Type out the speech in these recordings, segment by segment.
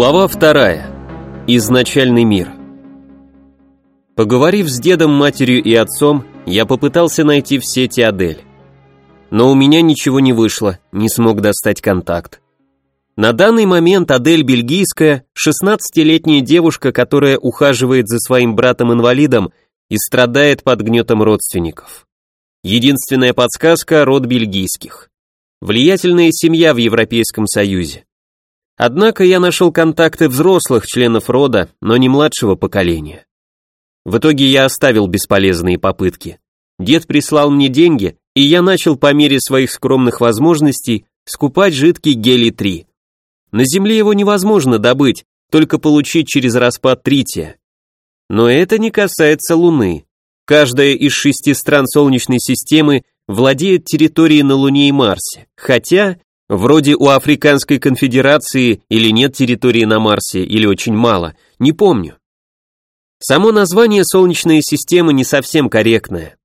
Глава вторая. Изначальный мир. Поговорив с дедом, матерью и отцом, я попытался найти в сети Адель. Но у меня ничего не вышло, не смог достать контакт. На данный момент Адель бельгийская, 16-летняя девушка, которая ухаживает за своим братом-инвалидом и страдает под гнетом родственников. Единственная подсказка – род бельгийских. Влиятельная семья в Европейском Союзе. Однако я нашел контакты взрослых членов рода, но не младшего поколения. В итоге я оставил бесполезные попытки. Дед прислал мне деньги, и я начал по мере своих скромных возможностей скупать жидкий гелий-3. На Земле его невозможно добыть, только получить через распад трития. Но это не касается Луны. Каждая из шести стран Солнечной системы владеет территорией на Луне и Марсе, хотя Вроде у Африканской конфедерации или нет территории на Марсе, или очень мало, не помню. Само название Солнечная система не совсем корректное.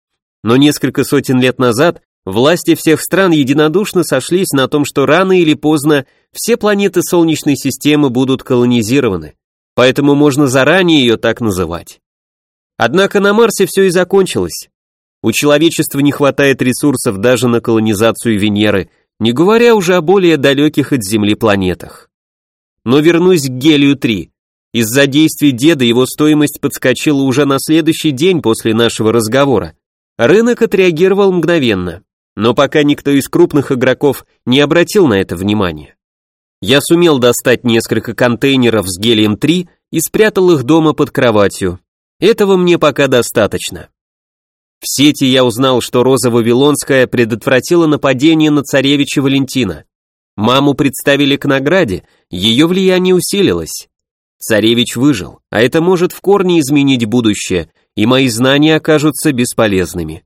Но несколько сотен лет назад власти всех стран единодушно сошлись на том, что рано или поздно все планеты Солнечной системы будут колонизированы, поэтому можно заранее ее так называть. Однако на Марсе все и закончилось. У человечества не хватает ресурсов даже на колонизацию Венеры – не говоря уже о более далеких от Земли планетах. Но вернусь к гелию-3. Из-за действий деда его стоимость подскочила уже на следующий день после нашего разговора. Рынок отреагировал мгновенно, но пока никто из крупных игроков не обратил на это внимания. Я сумел достать несколько контейнеров с гелием-3 и спрятал их дома под кроватью. Этого мне пока достаточно. В сети я узнал, что Роза Вавилонская предотвратила нападение на царевича Валентина. Маму представили к награде, ее влияние усилилось. Царевич выжил, а это может в корне изменить будущее, и мои знания окажутся бесполезными.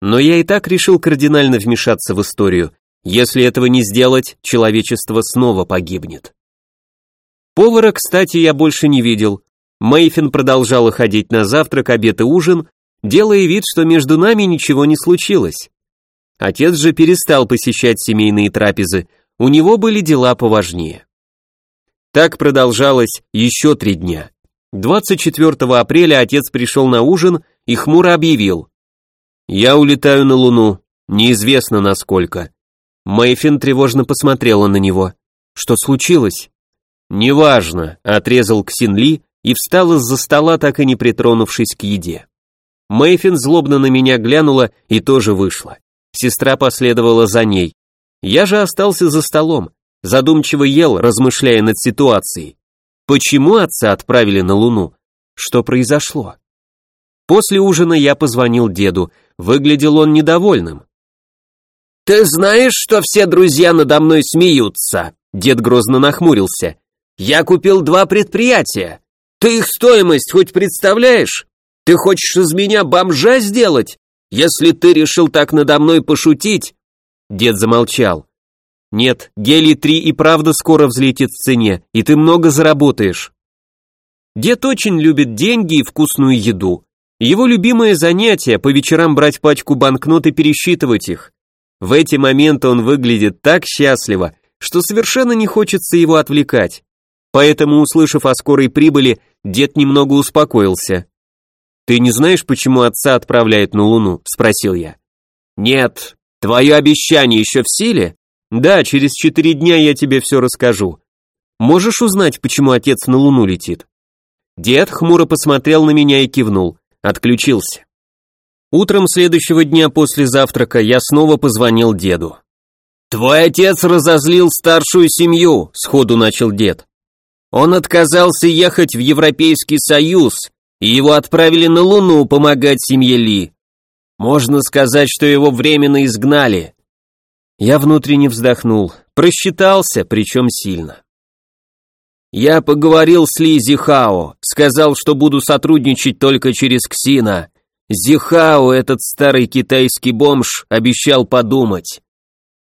Но я и так решил кардинально вмешаться в историю. Если этого не сделать, человечество снова погибнет. Повара, кстати, я больше не видел. Мейфин продолжала ходить на завтрак, обед и ужин, делая вид, что между нами ничего не случилось. Отец же перестал посещать семейные трапезы, у него были дела поважнее. Так продолжалось еще три дня. 24 апреля отец пришел на ужин и хмуро объявил. «Я улетаю на Луну, неизвестно насколько». Мэйфин тревожно посмотрела на него. «Что случилось?» «Неважно», — отрезал Ксинли и встал из-за стола, так и не притронувшись к еде. Мэйфин злобно на меня глянула и тоже вышла. Сестра последовала за ней. Я же остался за столом, задумчиво ел, размышляя над ситуацией. Почему отца отправили на Луну? Что произошло? После ужина я позвонил деду, выглядел он недовольным. «Ты знаешь, что все друзья надо мной смеются?» Дед грозно нахмурился. «Я купил два предприятия. Ты их стоимость хоть представляешь? Ты хочешь из меня бомжа сделать? Если ты решил так надо мной пошутить...» Дед замолчал. «Нет, гелий-3 и правда скоро взлетит в цене, и ты много заработаешь». Дед очень любит деньги и вкусную еду. Его любимое занятие по вечерам брать пачку банкнот и пересчитывать их. В эти моменты он выглядит так счастливо, что совершенно не хочется его отвлекать. Поэтому, услышав о скорой прибыли, дед немного успокоился. «Ты не знаешь, почему отца отправляют на Луну?» – спросил я. «Нет. Твое обещание еще в силе?» «Да, через четыре дня я тебе все расскажу. Можешь узнать, почему отец на Луну летит?» Дед хмуро посмотрел на меня и кивнул. Отключился. Утром следующего дня после завтрака я снова позвонил деду. «Твой отец разозлил старшую семью», — сходу начал дед. «Он отказался ехать в Европейский Союз и его отправили на Луну помогать семье Ли. Можно сказать, что его временно изгнали. Я внутренне вздохнул, просчитался, причем сильно. Я поговорил с Ли Зихао, сказал, что буду сотрудничать только через Ксина. Зихао, этот старый китайский бомж, обещал подумать.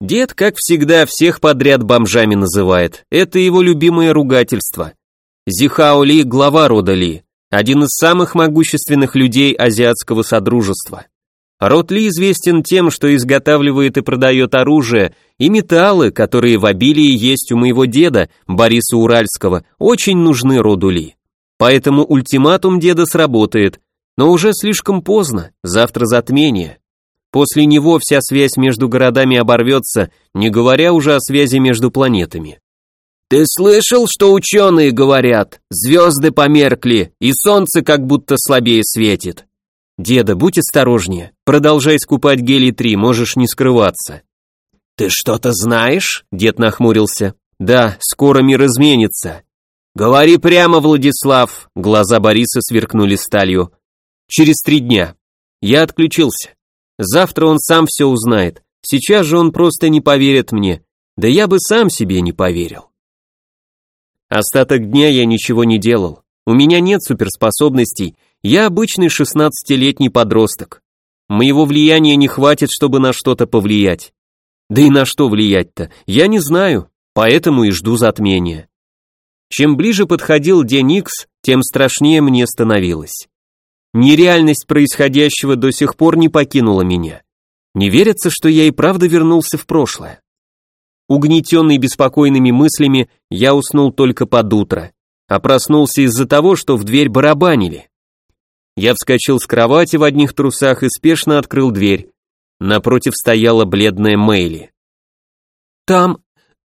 Дед, как всегда, всех подряд бомжами называет. Это его любимое ругательство. Зихао Ли – глава рода Ли один из самых могущественных людей азиатского содружества. Род Ли известен тем, что изготавливает и продает оружие, и металлы, которые в обилии есть у моего деда, Бориса Уральского, очень нужны роду Ли. Поэтому ультиматум деда сработает, но уже слишком поздно, завтра затмение. После него вся связь между городами оборвется, не говоря уже о связи между планетами. «Ты слышал, что ученые говорят? Звезды померкли, и солнце как будто слабее светит». «Деда, будь осторожнее, продолжай скупать гелий-3, можешь не скрываться». «Ты что-то знаешь?» — дед нахмурился. «Да, скоро мир изменится». «Говори прямо, Владислав!» Глаза Бориса сверкнули сталью. «Через три дня. Я отключился. Завтра он сам все узнает. Сейчас же он просто не поверит мне. Да я бы сам себе не поверил». Остаток дня я ничего не делал. У меня нет суперспособностей, я обычный шестнадцатилетний подросток. Моего влияния не хватит, чтобы на что-то повлиять. Да и на что влиять-то, я не знаю, поэтому и жду затмения. Чем ближе подходил день Икс, тем страшнее мне становилось. Нереальность происходящего до сих пор не покинула меня. Не верится, что я и правда вернулся в прошлое. Угнетенный беспокойными мыслями, я уснул только под утро, а проснулся из-за того, что в дверь барабанили. Я вскочил с кровати в одних трусах и спешно открыл дверь. Напротив стояла бледная Мэйли. «Там,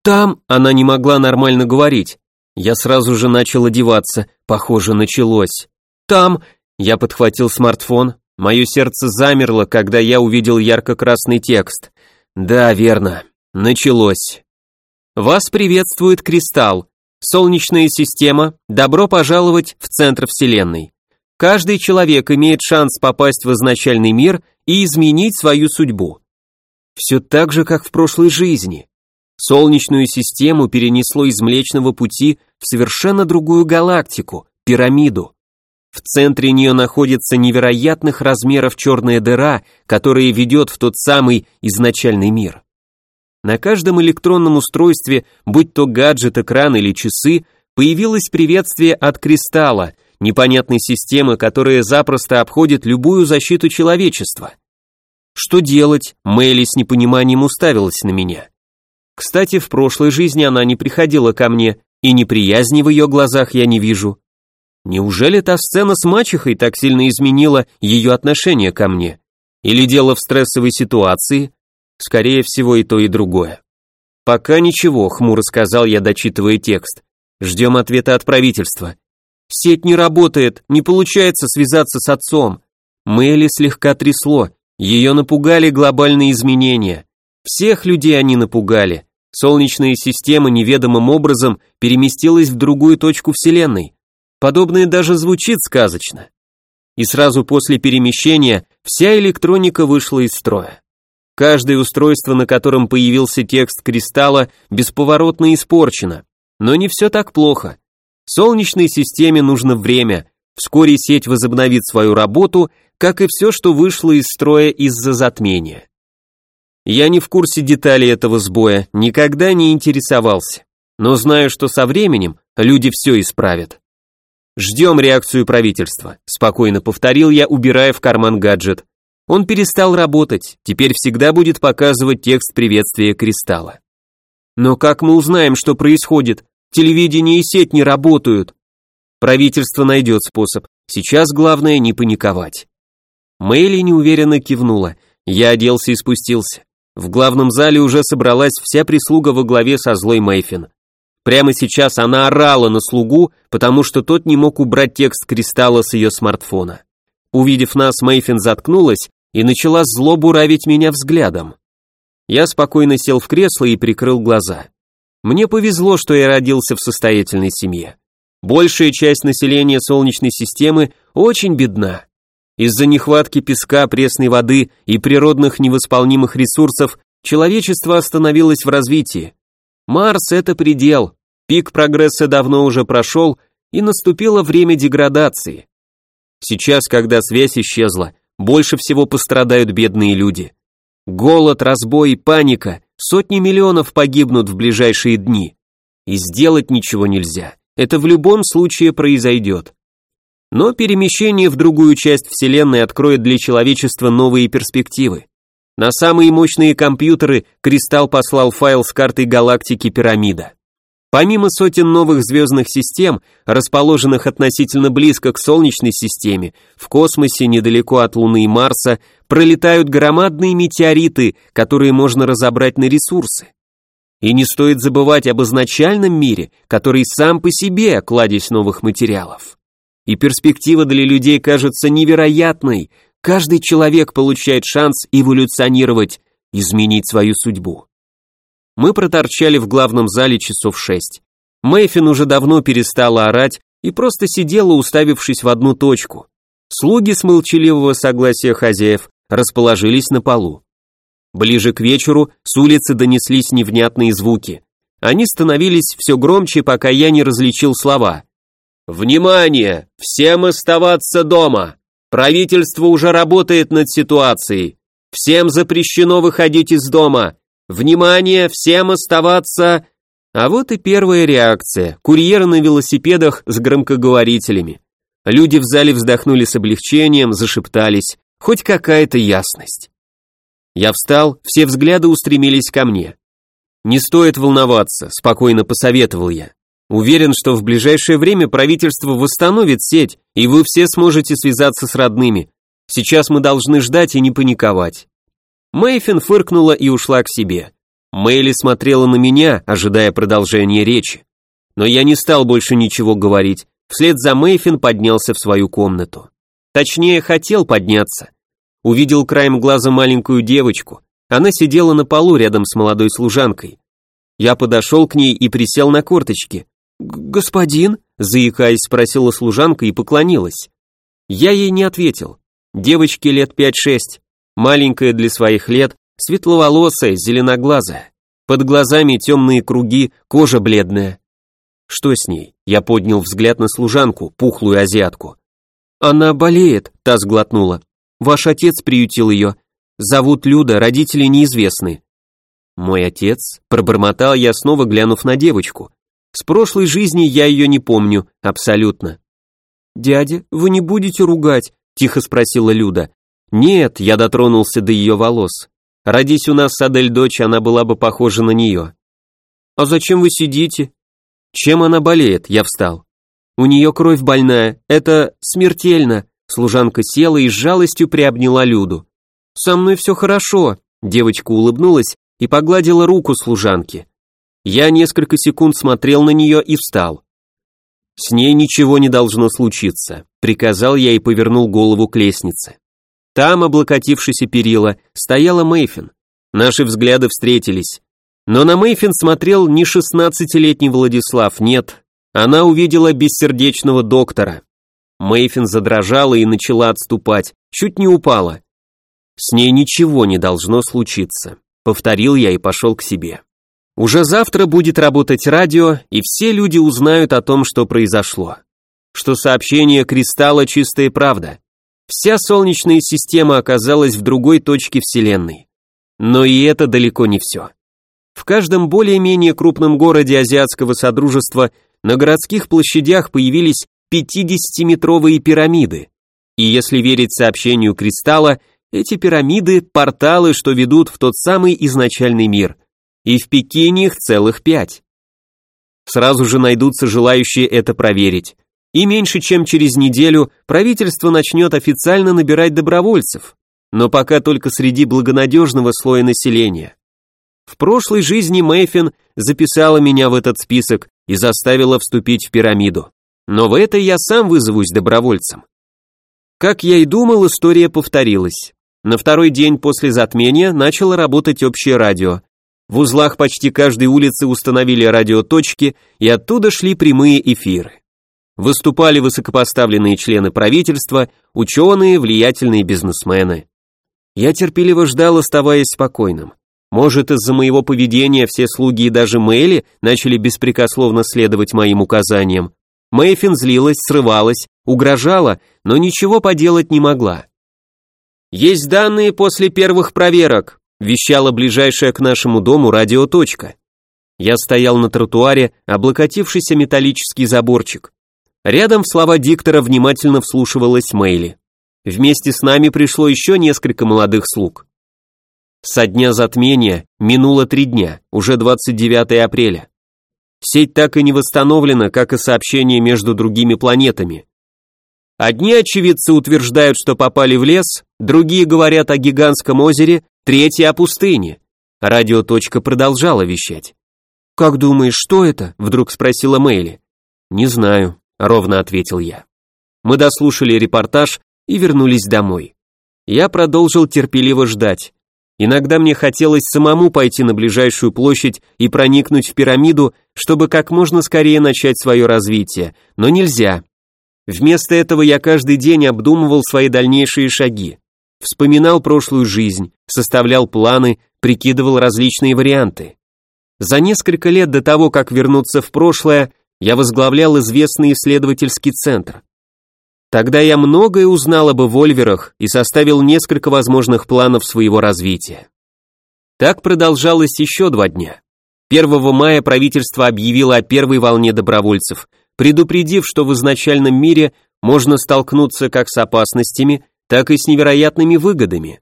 там...» Она не могла нормально говорить. Я сразу же начал одеваться, похоже, началось. «Там...» Я подхватил смартфон. Мое сердце замерло, когда я увидел ярко-красный текст. «Да, верно. Началось. Вас приветствует Кристалл. Солнечная система, добро пожаловать в центр Вселенной. Каждый человек имеет шанс попасть в изначальный мир и изменить свою судьбу. Все так же, как в прошлой жизни. Солнечную систему перенесло из Млечного Пути в совершенно другую галактику, пирамиду. В центре нее находится невероятных размеров черная дыра, которая ведет в тот самый изначальный мир. На каждом электронном устройстве, будь то гаджет, экран или часы, появилось приветствие от кристалла, непонятной системы, которая запросто обходит любую защиту человечества. Что делать? Мэйли с непониманием уставилась на меня. Кстати, в прошлой жизни она не приходила ко мне, и неприязни в ее глазах я не вижу. Неужели та сцена с мачехой так сильно изменила ее отношение ко мне? Или дело в стрессовой ситуации, Скорее всего и то, и другое. Пока ничего, хмуро сказал я, дочитывая текст. Ждем ответа от правительства. Сеть не работает, не получается связаться с отцом. Мэли слегка трясло, ее напугали глобальные изменения. Всех людей они напугали. Солнечная система неведомым образом переместилась в другую точку Вселенной. Подобное даже звучит сказочно. И сразу после перемещения вся электроника вышла из строя. Каждое устройство, на котором появился текст кристалла, бесповоротно испорчено. Но не все так плохо. Солнечной системе нужно время. Вскоре сеть возобновит свою работу, как и все, что вышло из строя из-за затмения. Я не в курсе деталей этого сбоя, никогда не интересовался. Но знаю, что со временем люди все исправят. Ждем реакцию правительства, спокойно повторил я, убирая в карман гаджет. Он перестал работать, теперь всегда будет показывать текст приветствия кристалла. Но как мы узнаем, что происходит? Телевидение и сеть не работают. Правительство найдет способ. Сейчас главное не паниковать. Мэйли неуверенно кивнула. Я оделся и спустился. В главном зале уже собралась вся прислуга во главе со злой Мэйфин. Прямо сейчас она орала на слугу, потому что тот не мог убрать текст кристалла с ее смартфона. Увидев нас, Мэйфин заткнулась и начала зло буравить меня взглядом. Я спокойно сел в кресло и прикрыл глаза. Мне повезло, что я родился в состоятельной семье. Большая часть населения Солнечной системы очень бедна. Из-за нехватки песка, пресной воды и природных невосполнимых ресурсов человечество остановилось в развитии. Марс – это предел, пик прогресса давно уже прошел, и наступило время деградации. Сейчас, когда связь исчезла, больше всего пострадают бедные люди. Голод, разбой, паника, сотни миллионов погибнут в ближайшие дни. И сделать ничего нельзя. Это в любом случае произойдет. Но перемещение в другую часть Вселенной откроет для человечества новые перспективы. На самые мощные компьютеры Кристалл послал файл с картой галактики Пирамида. Помимо сотен новых звездных систем, расположенных относительно близко к Солнечной системе, в космосе недалеко от Луны и Марса пролетают громадные метеориты, которые можно разобрать на ресурсы. И не стоит забывать об изначальном мире, который сам по себе кладезь новых материалов. И перспектива для людей кажется невероятной. Каждый человек получает шанс эволюционировать, изменить свою судьбу. Мы проторчали в главном зале часов шесть. Мэйфин уже давно перестала орать и просто сидела, уставившись в одну точку. Слуги с молчаливого согласия хозяев расположились на полу. Ближе к вечеру с улицы донеслись невнятные звуки. Они становились все громче, пока я не различил слова. «Внимание! Всем оставаться дома! Правительство уже работает над ситуацией! Всем запрещено выходить из дома! Внимание, всем оставаться... А вот и первая реакция. Курьеры на велосипедах с громкоговорителями. Люди в зале вздохнули с облегчением, зашептались. Хоть какая-то ясность. Я встал, все взгляды устремились ко мне. «Не стоит волноваться», — спокойно посоветовал я. «Уверен, что в ближайшее время правительство восстановит сеть, и вы все сможете связаться с родными. Сейчас мы должны ждать и не паниковать. Мэйфин фыркнула и ушла к себе. Мэйли смотрела на меня, ожидая продолжения речи. Но я не стал больше ничего говорить, вслед за Мэйфин поднялся в свою комнату. Точнее, хотел подняться. Увидел краем глаза маленькую девочку. Она сидела на полу рядом с молодой служанкой. Я подошел к ней и присел на корточки. «Господин?» – заикаясь, спросила служанка и поклонилась. Я ей не ответил. Девочке лет пять-шесть маленькая для своих лет, светловолосая, зеленоглазая. Под глазами темные круги, кожа бледная. Что с ней? Я поднял взгляд на служанку, пухлую азиатку. Она болеет, та сглотнула. Ваш отец приютил ее. Зовут Люда, родители неизвестны. Мой отец, пробормотал я, снова глянув на девочку. С прошлой жизни я ее не помню, абсолютно. «Дядя, вы не будете ругать?» – тихо спросила Люда. Нет, я дотронулся до ее волос. Родись у нас Адель дочь, она была бы похожа на нее. А зачем вы сидите? Чем она болеет? Я встал. У нее кровь больная, это смертельно. Служанка села и с жалостью приобняла Люду. Со мной все хорошо. Девочка улыбнулась и погладила руку служанки. Я несколько секунд смотрел на нее и встал. С ней ничего не должно случиться, приказал я и повернул голову к лестнице. Там, облокотившись перила, стояла Мэйфин. Наши взгляды встретились. Но на Мэйфин смотрел не шестнадцатилетний Владислав, нет. Она увидела бессердечного доктора. Мэйфин задрожала и начала отступать, чуть не упала. С ней ничего не должно случиться. Повторил я и пошел к себе. Уже завтра будет работать радио, и все люди узнают о том, что произошло. Что сообщение Кристалла чистая правда. Вся Солнечная система оказалась в другой точке Вселенной. Но и это далеко не все. В каждом более-менее крупном городе Азиатского Содружества на городских площадях появились 50-метровые пирамиды. И если верить сообщению Кристалла, эти пирамиды – порталы, что ведут в тот самый изначальный мир. И в Пекине их целых пять. Сразу же найдутся желающие это проверить и меньше чем через неделю правительство начнет официально набирать добровольцев, но пока только среди благонадежного слоя населения. В прошлой жизни Мэйфин записала меня в этот список и заставила вступить в пирамиду, но в это я сам вызовусь добровольцем. Как я и думал, история повторилась. На второй день после затмения начало работать общее радио. В узлах почти каждой улицы установили радиоточки, и оттуда шли прямые эфиры. Выступали высокопоставленные члены правительства, ученые, влиятельные бизнесмены. Я терпеливо ждал, оставаясь спокойным. Может, из-за моего поведения все слуги и даже Мэйли начали беспрекословно следовать моим указаниям. Мэйфин злилась, срывалась, угрожала, но ничего поделать не могла. «Есть данные после первых проверок», вещала ближайшая к нашему дому радиоточка. Я стоял на тротуаре, облокотившийся металлический заборчик. Рядом в слова диктора внимательно вслушивалась Мэйли. Вместе с нами пришло еще несколько молодых слуг. Со дня затмения минуло три дня, уже 29 апреля. Сеть так и не восстановлена, как и сообщение между другими планетами. Одни очевидцы утверждают, что попали в лес, другие говорят о гигантском озере, третьи о пустыне. Радиоточка продолжала вещать. «Как думаешь, что это?» – вдруг спросила Мэйли. «Не знаю», – ровно ответил я. Мы дослушали репортаж и вернулись домой. Я продолжил терпеливо ждать. Иногда мне хотелось самому пойти на ближайшую площадь и проникнуть в пирамиду, чтобы как можно скорее начать свое развитие, но нельзя. Вместо этого я каждый день обдумывал свои дальнейшие шаги, вспоминал прошлую жизнь, составлял планы, прикидывал различные варианты. За несколько лет до того, как вернуться в прошлое, я возглавлял известный исследовательский центр. Тогда я многое узнал об эвольверах и составил несколько возможных планов своего развития. Так продолжалось еще два дня. 1 мая правительство объявило о первой волне добровольцев – предупредив, что в изначальном мире можно столкнуться как с опасностями, так и с невероятными выгодами.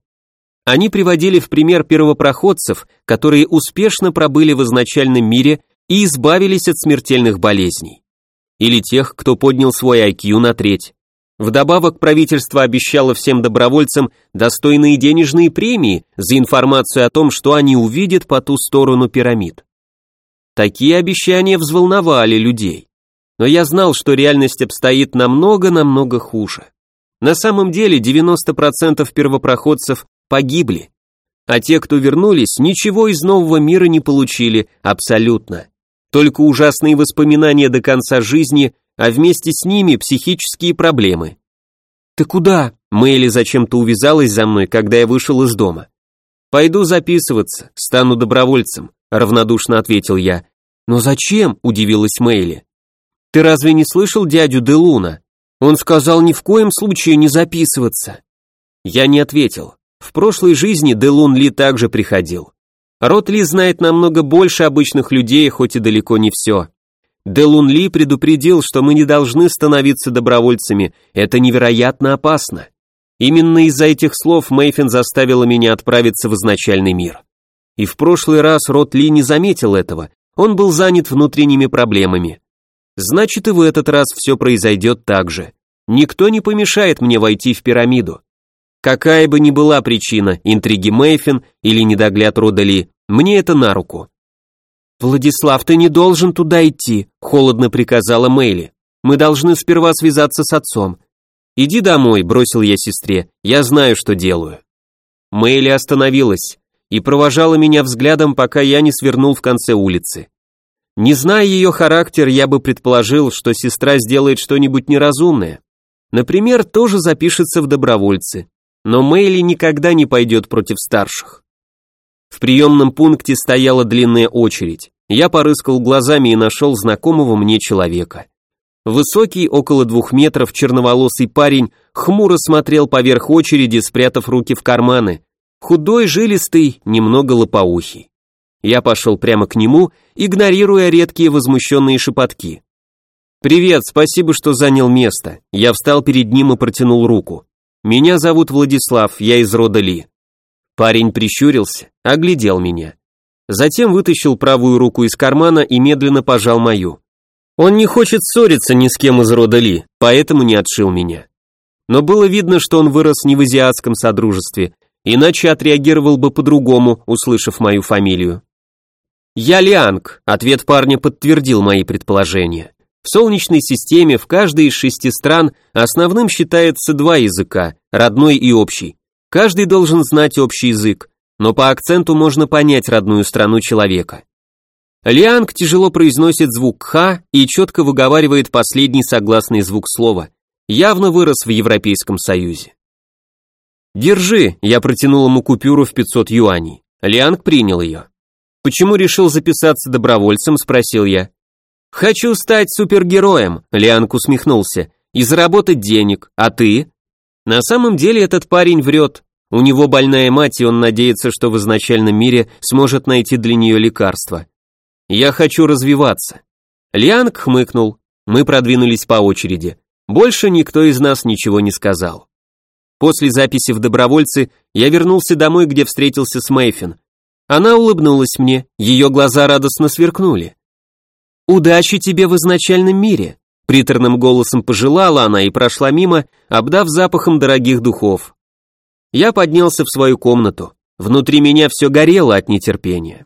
Они приводили в пример первопроходцев, которые успешно пробыли в изначальном мире и избавились от смертельных болезней. Или тех, кто поднял свой IQ на треть. Вдобавок правительство обещало всем добровольцам достойные денежные премии за информацию о том, что они увидят по ту сторону пирамид. Такие обещания взволновали людей но я знал, что реальность обстоит намного-намного хуже. На самом деле 90% первопроходцев погибли, а те, кто вернулись, ничего из нового мира не получили, абсолютно. Только ужасные воспоминания до конца жизни, а вместе с ними психические проблемы. «Ты куда?» Мэйли зачем-то увязалась за мной, когда я вышел из дома. «Пойду записываться, стану добровольцем», равнодушно ответил я. «Но зачем?» – удивилась Мэйли. Ты разве не слышал дядю Делуна? Он сказал ни в коем случае не записываться. Я не ответил. В прошлой жизни Делун Ли также приходил. Рот Ли знает намного больше обычных людей, хоть и далеко не все. Делун Ли предупредил, что мы не должны становиться добровольцами, это невероятно опасно. Именно из-за этих слов Мэйфин заставила меня отправиться в изначальный мир. И в прошлый раз Рот Ли не заметил этого, он был занят внутренними проблемами. Значит и в этот раз все произойдет так же. Никто не помешает мне войти в пирамиду. Какая бы ни была причина, интриги Мэйфин или недогляд Родали, мне это на руку. «Владислав, ты не должен туда идти», — холодно приказала Мэйли. «Мы должны сперва связаться с отцом». «Иди домой», — бросил я сестре, — «я знаю, что делаю». Мэйли остановилась и провожала меня взглядом, пока я не свернул в конце улицы. Не зная ее характер, я бы предположил, что сестра сделает что-нибудь неразумное. Например, тоже запишется в добровольцы. Но Мэйли никогда не пойдет против старших. В приемном пункте стояла длинная очередь. Я порыскал глазами и нашел знакомого мне человека. Высокий, около двух метров, черноволосый парень хмуро смотрел поверх очереди, спрятав руки в карманы. Худой, жилистый, немного лопоухий. Я пошел прямо к нему, игнорируя редкие возмущенные шепотки. «Привет, спасибо, что занял место». Я встал перед ним и протянул руку. «Меня зовут Владислав, я из рода Ли». Парень прищурился, оглядел меня. Затем вытащил правую руку из кармана и медленно пожал мою. Он не хочет ссориться ни с кем из рода Ли, поэтому не отшил меня. Но было видно, что он вырос не в азиатском содружестве, иначе отреагировал бы по-другому, услышав мою фамилию. «Я Лианг», ответ парня подтвердил мои предположения. В Солнечной системе в каждой из шести стран основным считается два языка, родной и общий. Каждый должен знать общий язык, но по акценту можно понять родную страну человека. Лианг тяжело произносит звук «х» и четко выговаривает последний согласный звук слова. Явно вырос в Европейском Союзе. «Держи», я протянул ему купюру в 500 юаней. Лианг принял ее. «Почему решил записаться добровольцем?» – спросил я. «Хочу стать супергероем», – Лианг усмехнулся, – «и заработать денег, а ты?» На самом деле этот парень врет. У него больная мать, и он надеется, что в изначальном мире сможет найти для нее лекарство. «Я хочу развиваться». Лианг хмыкнул. Мы продвинулись по очереди. Больше никто из нас ничего не сказал. После записи в добровольцы я вернулся домой, где встретился с Мэйфин. Она улыбнулась мне, ее глаза радостно сверкнули. «Удачи тебе в изначальном мире», — приторным голосом пожелала она и прошла мимо, обдав запахом дорогих духов. Я поднялся в свою комнату. Внутри меня все горело от нетерпения.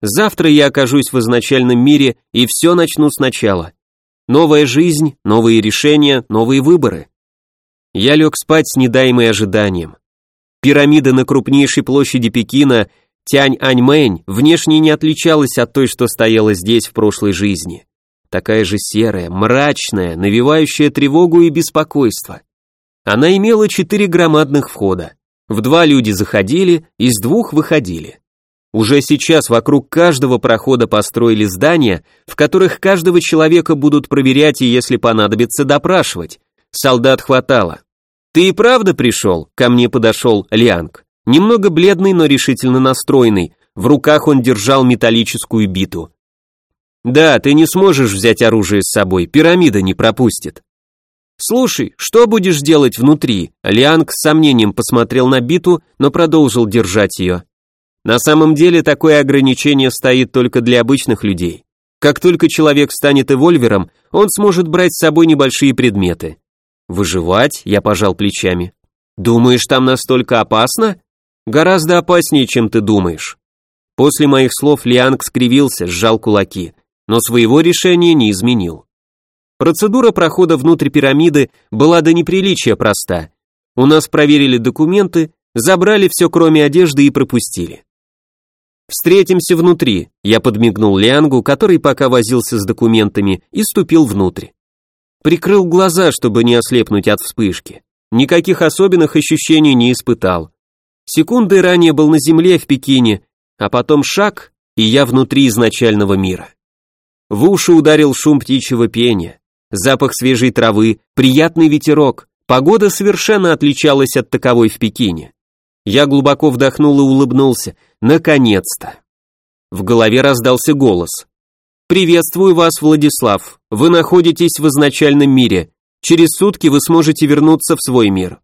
Завтра я окажусь в изначальном мире и все начну сначала. Новая жизнь, новые решения, новые выборы. Я лег спать с недаемой ожиданием. Пирамида на крупнейшей площади Пекина Тянь-Аньмэнь внешне не отличалась от той, что стояла здесь в прошлой жизни. Такая же серая, мрачная, навевающая тревогу и беспокойство. Она имела четыре громадных входа. В два люди заходили, из двух выходили. Уже сейчас вокруг каждого прохода построили здания, в которых каждого человека будут проверять и, если понадобится, допрашивать. Солдат хватало. «Ты и правда пришел?» Ко мне подошел Лианг. Немного бледный, но решительно настроенный. В руках он держал металлическую биту. «Да, ты не сможешь взять оружие с собой, пирамида не пропустит». «Слушай, что будешь делать внутри?» Лианг с сомнением посмотрел на биту, но продолжил держать ее. «На самом деле такое ограничение стоит только для обычных людей. Как только человек станет эвольвером, он сможет брать с собой небольшие предметы. Выживать? Я пожал плечами. Думаешь, там настолько опасно? Гораздо опаснее, чем ты думаешь. После моих слов Лианг скривился, сжал кулаки, но своего решения не изменил. Процедура прохода внутрь пирамиды была до неприличия проста. У нас проверили документы, забрали все кроме одежды и пропустили. «Встретимся внутри», я подмигнул Лиангу, который пока возился с документами, и ступил внутрь. Прикрыл глаза, чтобы не ослепнуть от вспышки. Никаких особенных ощущений не испытал. Секунды ранее был на земле в Пекине, а потом шаг, и я внутри изначального мира. В уши ударил шум птичьего пения запах свежей травы, приятный ветерок. Погода совершенно отличалась от таковой в Пекине. Я глубоко вдохнул и улыбнулся. Наконец-то. В голове раздался голос. «Приветствую вас, Владислав. Вы находитесь в изначальном мире. Через сутки вы сможете вернуться в свой мир».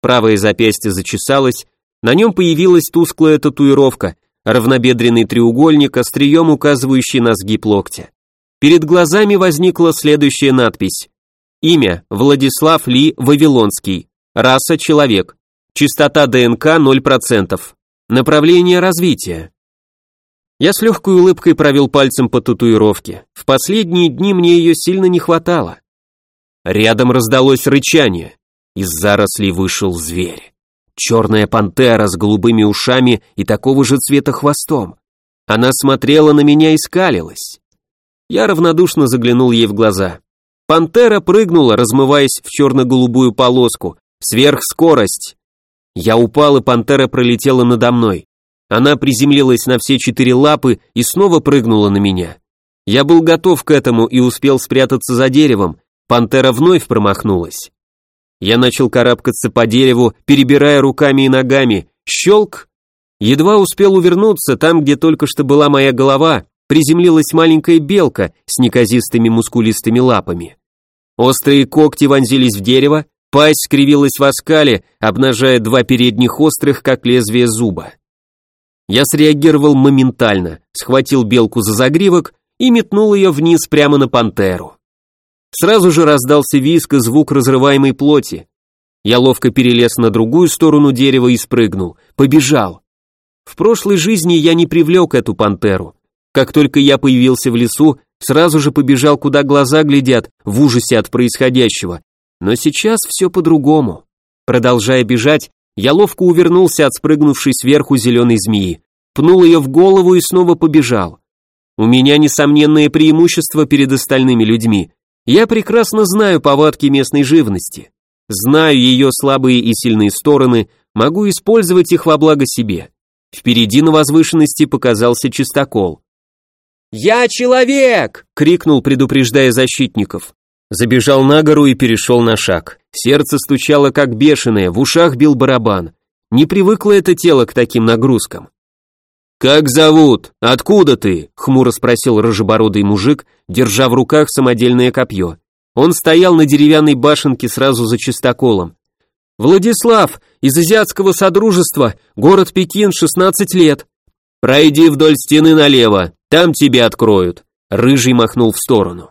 Правое запястье зачесалось, на нем появилась тусклая татуировка, равнобедренный треугольник, острием указывающий на сгиб локтя. Перед глазами возникла следующая надпись. Имя – Владислав Ли Вавилонский. Раса – человек. Частота ДНК – 0%. Направление развития. Я с легкой улыбкой провел пальцем по татуировке. В последние дни мне ее сильно не хватало. Рядом раздалось рычание. Из зарослей вышел зверь. Черная пантера с голубыми ушами и такого же цвета хвостом. Она смотрела на меня и скалилась. Я равнодушно заглянул ей в глаза. Пантера прыгнула, размываясь в черно-голубую полоску. Сверхскорость. Я упал, и пантера пролетела надо мной. Она приземлилась на все четыре лапы и снова прыгнула на меня. Я был готов к этому и успел спрятаться за деревом. Пантера вновь промахнулась. Я начал карабкаться по дереву, перебирая руками и ногами. Щелк! Едва успел увернуться там, где только что была моя голова, приземлилась маленькая белка с неказистыми мускулистыми лапами. Острые когти вонзились в дерево, пасть скривилась в оскале, обнажая два передних острых, как лезвие зуба. Я среагировал моментально, схватил белку за загривок и метнул ее вниз прямо на пантеру. Сразу же раздался виск и звук разрываемой плоти. Я ловко перелез на другую сторону дерева и спрыгнул, побежал. В прошлой жизни я не привлек эту пантеру, как только я появился в лесу, сразу же побежал, куда глаза глядят, в ужасе от происходящего. Но сейчас все по-другому. Продолжая бежать, я ловко увернулся от спрыгнувшей сверху зеленой змеи, пнул ее в голову и снова побежал. У меня несомненное преимущество перед остальными людьми. Я прекрасно знаю повадки местной живности. Знаю ее слабые и сильные стороны, могу использовать их во благо себе. Впереди на возвышенности показался чистокол. «Я человек!» — крикнул, предупреждая защитников. Забежал на гору и перешел на шаг. Сердце стучало как бешеное, в ушах бил барабан. Не привыкло это тело к таким нагрузкам. «Как зовут? Откуда ты?» — хмуро спросил рыжебородый мужик, держа в руках самодельное копье. Он стоял на деревянной башенке сразу за чистоколом. «Владислав, из Азиатского Содружества, город Пекин, 16 лет». «Пройди вдоль стены налево, там тебе откроют», — Рыжий махнул в сторону.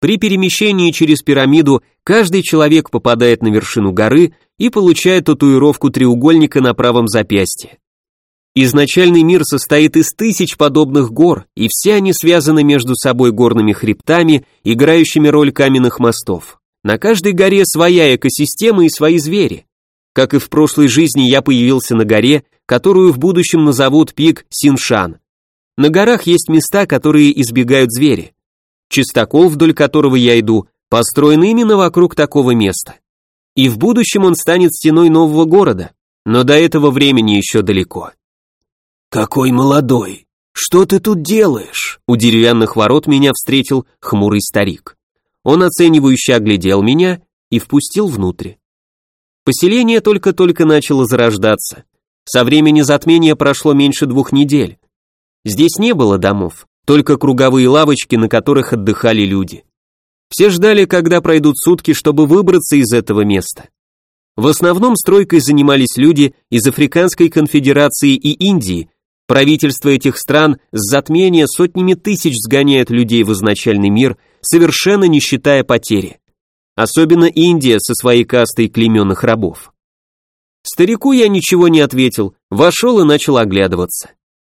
При перемещении через пирамиду каждый человек попадает на вершину горы и получает татуировку треугольника на правом запястье. Изначальный мир состоит из тысяч подобных гор, и все они связаны между собой горными хребтами, играющими роль каменных мостов. На каждой горе своя экосистема и свои звери. Как и в прошлой жизни я появился на горе, которую в будущем назовут пик Синшан. На горах есть места, которые избегают звери. Чистокол, вдоль которого я иду, построен именно вокруг такого места. И в будущем он станет стеной нового города, но до этого времени еще далеко. «Какой молодой! Что ты тут делаешь?» У деревянных ворот меня встретил хмурый старик. Он оценивающе оглядел меня и впустил внутрь. Поселение только-только начало зарождаться. Со времени затмения прошло меньше двух недель. Здесь не было домов, только круговые лавочки, на которых отдыхали люди. Все ждали, когда пройдут сутки, чтобы выбраться из этого места. В основном стройкой занимались люди из Африканской конфедерации и Индии, Правительства этих стран с затмения сотнями тысяч сгоняют людей в изначальный мир, совершенно не считая потери. Особенно Индия со своей кастой клейменных рабов. Старику я ничего не ответил, вошел и начал оглядываться.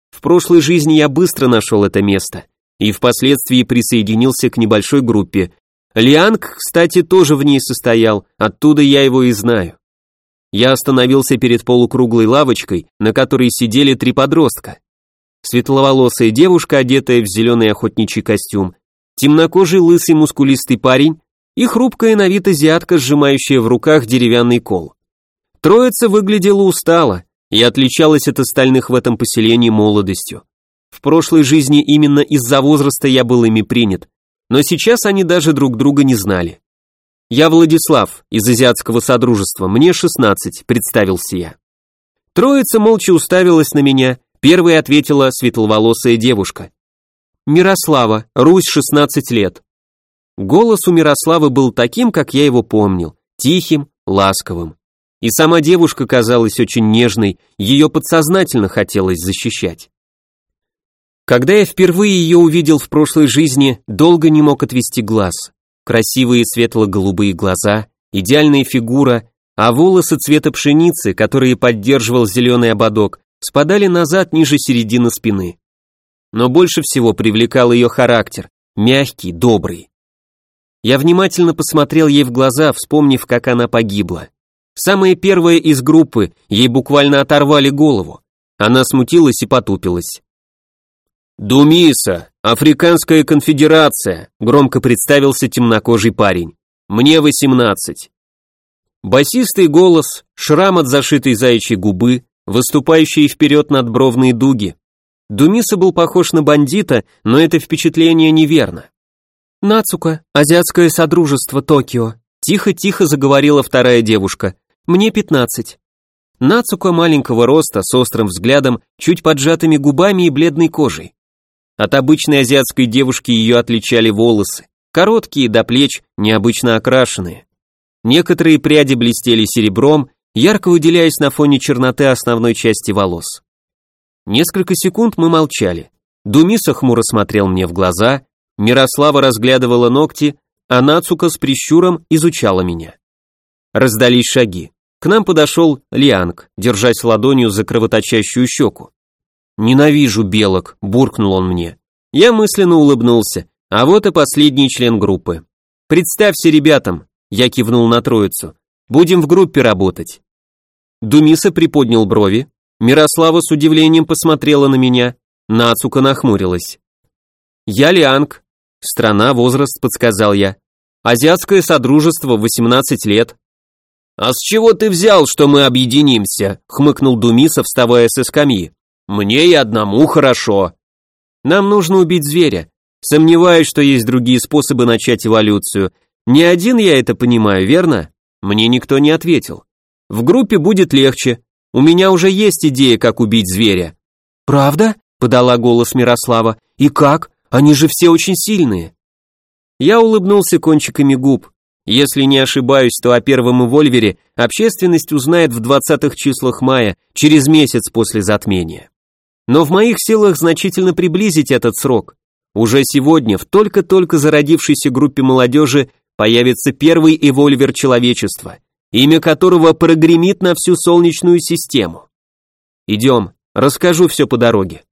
В прошлой жизни я быстро нашел это место и впоследствии присоединился к небольшой группе. Лианг, кстати, тоже в ней состоял, оттуда я его и знаю. Я остановился перед полукруглой лавочкой, на которой сидели три подростка. Светловолосая девушка, одетая в зеленый охотничий костюм, темнокожий лысый мускулистый парень и хрупкая на вид азиатка, сжимающая в руках деревянный кол. Троица выглядела устало и отличалась от остальных в этом поселении молодостью. В прошлой жизни именно из-за возраста я был ими принят, но сейчас они даже друг друга не знали. «Я Владислав, из Азиатского Содружества, мне 16», — представился я. Троица молча уставилась на меня, первой ответила светловолосая девушка. «Мирослава, Русь, 16 лет». Голос у Мирославы был таким, как я его помнил, тихим, ласковым. И сама девушка казалась очень нежной, ее подсознательно хотелось защищать. Когда я впервые ее увидел в прошлой жизни, долго не мог отвести глаз. Красивые светло-голубые глаза, идеальная фигура, а волосы цвета пшеницы, которые поддерживал зеленый ободок, спадали назад ниже середины спины. Но больше всего привлекал ее характер, мягкий, добрый. Я внимательно посмотрел ей в глаза, вспомнив, как она погибла. Самая первая из группы, ей буквально оторвали голову. Она смутилась и потупилась. «Думиса, Африканская конфедерация», громко представился темнокожий парень. «Мне восемнадцать». Басистый голос, шрам от зашитой заячьей губы, выступающие вперед надбровные дуги. Думиса был похож на бандита, но это впечатление неверно. «Нацука, Азиатское Содружество, Токио», тихо-тихо заговорила вторая девушка. «Мне пятнадцать». Нацука маленького роста, с острым взглядом, чуть поджатыми губами и бледной кожей. От обычной азиатской девушки ее отличали волосы, короткие до плеч, необычно окрашенные. Некоторые пряди блестели серебром, ярко выделяясь на фоне черноты основной части волос. Несколько секунд мы молчали. Думиса хмуро смотрел мне в глаза, Мирослава разглядывала ногти, а Нацука с прищуром изучала меня. Раздались шаги. К нам подошел Лианг, держась ладонью за кровоточащую щеку. «Ненавижу белок», — буркнул он мне. Я мысленно улыбнулся, а вот и последний член группы. «Представься ребятам», — я кивнул на троицу. «Будем в группе работать». Думиса приподнял брови, Мирослава с удивлением посмотрела на меня, Нацука нахмурилась. «Я Лианг. Страна, возраст», — подсказал я. «Азиатское содружество, 18 лет». «А с чего ты взял, что мы объединимся?» — хмыкнул Думиса, вставая со скамьи. Мне и одному хорошо. Нам нужно убить зверя. Сомневаюсь, что есть другие способы начать эволюцию. Не один я это понимаю, верно? Мне никто не ответил. В группе будет легче. У меня уже есть идея, как убить зверя. «Правда?» — подала голос Мирослава. «И как? Они же все очень сильные». Я улыбнулся кончиками губ. Если не ошибаюсь, то о первом эвольвере общественность узнает в 20-х числах мая, через месяц после затмения. Но в моих силах значительно приблизить этот срок. Уже сегодня в только-только зародившейся группе молодежи появится первый эвольвер человечества, имя которого прогремит на всю Солнечную систему. Идем, расскажу все по дороге.